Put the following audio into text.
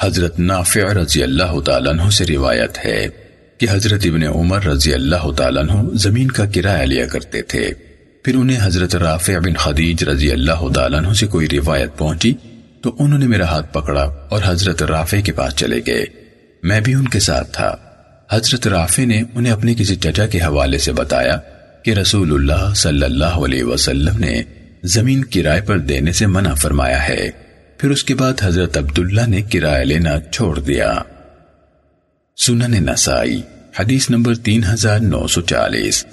حضرت نافع رضی اللہ تعالیٰ عنہ سے روایت ہے کہ حضرت ابن عمر رضی اللہ تعالیٰ عنہ زمین کا کرایہ لیا کرتے تھے۔ پھر انہیں حضرت رافع بن خدیج رضی اللہ تعالیٰ عنہ سے کوئی روایت پہنچی تو انہوں نے میرا ہاتھ پکڑا اور حضرت رافع کے پاس چلے گئے۔ میں بھی ان کے ساتھ تھا۔ حضرت رافع نے انہیں اپنے کسی چچا کے حوالے سے بتایا کہ رسول اللہ صلی اللہ علیہ وسلم نے زمین کرائے پر دینے سے منع فرمایا ہے۔ پھر اس کے بعد حضرت عبداللہ نے کرایہ لینا چھوڑ دیا۔ سنن نسائی، حدیث نمبر تین ہزار نو سو چالیس۔